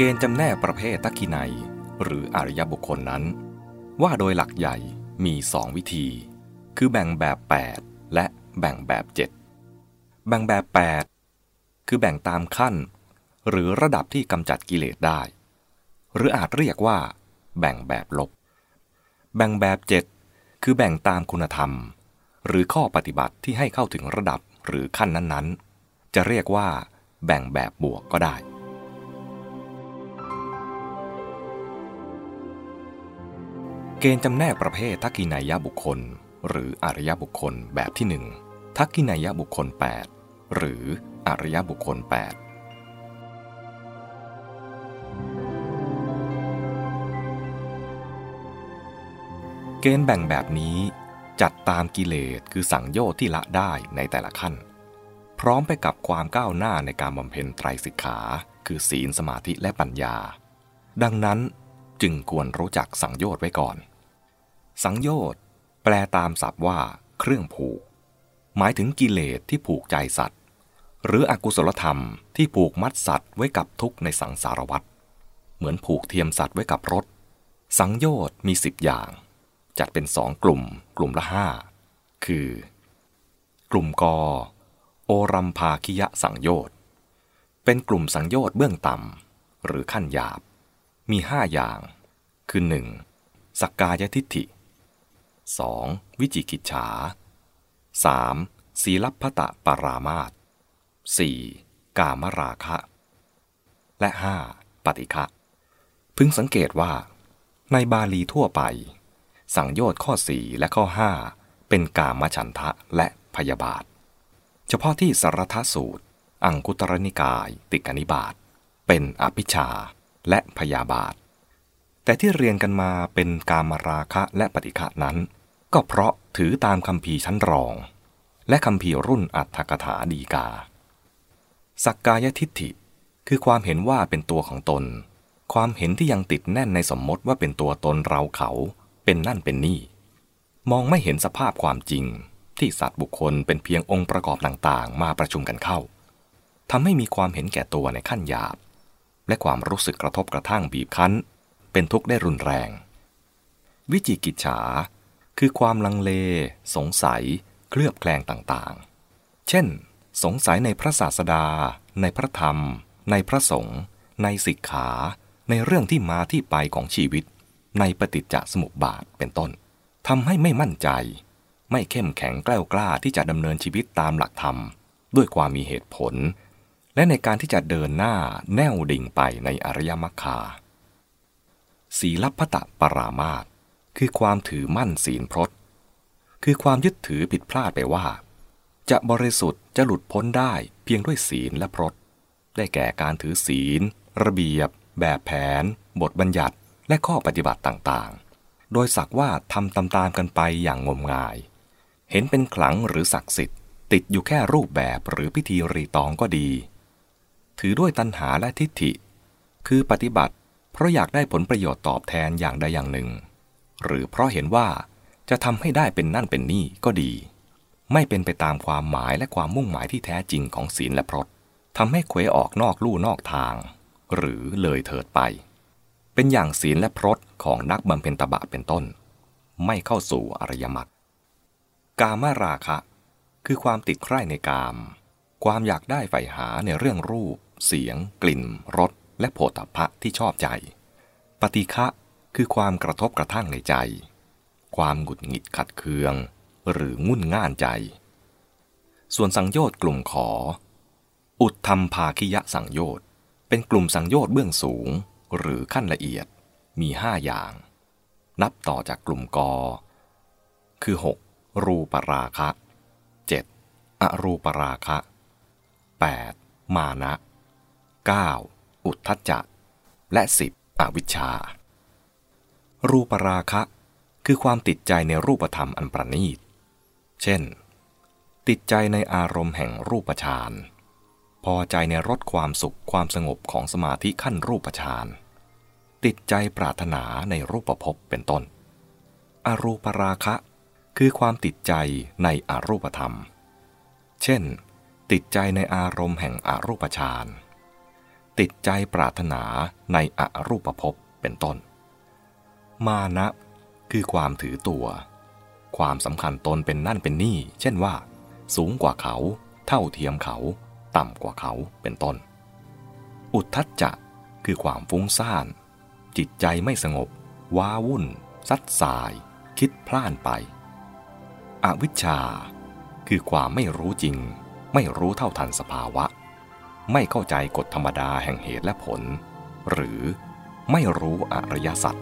เกณฑ์จำแนกประเภททักขินัย หรืออริยบุคคลนั้น ว่าโดยหลักใหญ่มีสองวิธี คือแบ่งแบบ 8 และแบ่งแบบ 7 แบ่งแบบ 8 คือแบ่งตามขั้น หรือระดับที่กำจัดกิเลสได้ หรืออาจเรียกว่า แบ่งแบบลบ แบ่งแบบ 7 คือแบ่งตามคุณธรรม หรือข้อปฏิบัติที่ให้เข้าถึงระดับหรือขั้นนั้นๆ จะเรียกว่า แบ่งแบบบวกก็ได้ เกณฑ์จำแนกประเภททักกินายบุคคล หรืออริยบุคคลแบบที่หนึ่งทักกินายบุคคล 8 หรืออริยบุคคล 8เกณฑ์แบ่งแบบนี้ จัดตามกิเลสคือสังโยชน์ที่ละได้ในแต่ละขั้น พร้อมไปกับความก้าวหน้าในการบำเพ็ญไตรสิกขา คือศีลสมาธิและปัญญา ดังนั้นจึงควรรู้จักสังโยชน์ไว้ก่อน สังโยชน์ แปลตามศัพท์ว่า เครื่องผูก หมายถึงกิเลสที่ผูกใจสัตว์ หรืออกุศลธรรมที่ผูกมัดสัตว์ไว้กับทุกข์ในสังสารวัฏเหมือนผูกเทียมสัตว์ไว้กับรถ สังโยชน์มีสิบอย่าง จัดเป็นสองกลุ่ม กลุ่มละห้าคือ กลุ่มกอโอรัมภาคิยะสังโยชน์ เป็นกลุ่มสังโยชน์เบื้องต่ำหรือขั้นหยาบ มีห้าอย่าง คือ 1. สักกายทิฏฐิ 2. วิจิกิจฉา 3. ศีลพัตะปรามาต 4. กามราคะ และ 5. ปฏิฆะพึงสังเกตว่า ในบาลีทั่วไป สังโยชน์ข้อ 4 และข้อ 5 เป็นกามฉันทะและพยาบาท เฉพาะที่สารทสูตร อังคุตรนิกาย ติกนิบาตเป็นอภิชาและพยาบาท แต่ที่เรียนกันมาเป็นกามราคะและปฏิฆะนั้น ก็เพราะถือตามคำพีชั้นรอง และคำพีรุ่นอัตถกถาดีกา สักกายทิฏฐิคือความเห็นว่าเป็นตัวของตน ความเห็นที่ยังติดแน่นในสมมติว่าเป็นตัวตนเราเขาเป็นนั่นเป็นนี่ มองไม่เห็นสภาพความจริง ที่สัตว์บุคคลเป็นเพียงองค์ประกอบต่างๆ มาประชุมกันเข้าทำให้มีความเห็นแก่ตัวในขั้นหยาบ และความรู้สึกกระทบกระทั่งบีบคั้น เป็นทุกข์ได้รุนแรง วิจิกิจฉา คือความลังเล สงสัย เคลือบแคลงต่างๆ เช่น สงสัยในพระศาสดา ในพระธรรม ในพระสงฆ์ในสิกขา ในเรื่องที่มาที่ไปของชีวิต ในปฏิจจสมุปบาทเป็นต้นทำให้ไม่มั่นใจ ไม่เข้มแข็งกล้ากล้าที่จะดำเนินชีวิตตามหลักธรรม ด้วยความมีเหตุผล และในการที่จะเดินหน้าแนวดิ่งไปในอริยมรรคาศีลพัตะปรามาต คือความถือมั่นศีลพรตคือความยึดถือผิดพลาดไปว่า จะบริสุทธิ์จะหลุดพ้นได้เพียงด้วยศีลและพรตได้แก่การถือศีล ระเบียบ แบบแผน บทบัญญัติและข้อปฏิบัติต่างๆ โดยสักว่าทำตามๆกันไปอย่างงมงาย เห็นเป็นขลังหรือศักดิ์สิทธิ์ ติดอยู่แค่รูปแบบหรือพิธีรีตองก็ดี ถือด้วยตัณหาและทิฏฐิ คือปฏิบัติ เพราะอยากได้ผลประโยชน์ตอบแทนอย่างใดอย่างหนึ่ง หรือเพราะเห็นว่าจะทำให้ได้เป็นนั่นเป็นนี่ก็ดี ไม่เป็นไปตามความหมายและความมุ่งหมายที่แท้จริงของศีลและพรตทำให้เควออกนอกลู่นอกทาง หรือเลยเถิดไป เป็นอย่างศีลและพรตของนักบำเพ็ญตบะเป็นต้น ไม่เข้าสู่อริยมรรคกามราคะ คือความติดใคร่ในกาม ความอยากได้ใฝ่หาในเรื่องรูป เสียง กลิ่นรสและโผฏฐัพพะที่ชอบใจ ปฏิฆะ คือความกระทบกระทั่งในใจ ความหงุดหงิดขัดเคือง หรืองุ่นง่านใจ ส่วนสังโยชน์กลุ่มขอ อุทธรรมภาคิยะสังโยชน์ เป็นกลุ่มสังโยชน์เบื้องสูง หรือขั้นละเอียดมีห้าอย่าง นับต่อจากกลุ่มกอ คือ 6. รูปราคะ 7. อรูปราคะ 8. มานะ 9. อุทธัจจะ และ 10. อวิชชา รูปราคะ คือความติดใจในรูปธรรมอันประณีต เช่น ติดใจในอารมณ์แห่งรูปฌาน พอใจในรสความสุขความสงบของสมาธิขั้นรูปฌาน ติดใจปรารถนาในรูปภพเป็นต้น อรูปราคะ คือความติดใจในอรูปธรรม เช่น ติดใจในอารมณ์แห่งอรูปฌาน ติดใจปรารถนาในอรูปภพเป็นต้น มานะคือความถือตัว ความสำคัญตนเป็นนั่นเป็นนี่ เช่นว่า สูงกว่าเขา เท่าเทียมเขา ต่ำกว่าเขาเป็นต้น อุทธัจจะคือความฟุ้งซ่าน จิตใจไม่สงบ ว้าวุ่น ซัดสาย คิดพล่านไป อวิชชา คือความไม่รู้จริง ไม่รู้เท่าทันสภาวะ ไม่เข้าใจกฎธรรมดาแห่งเหตุและผล หรือไม่รู้อริยสัจ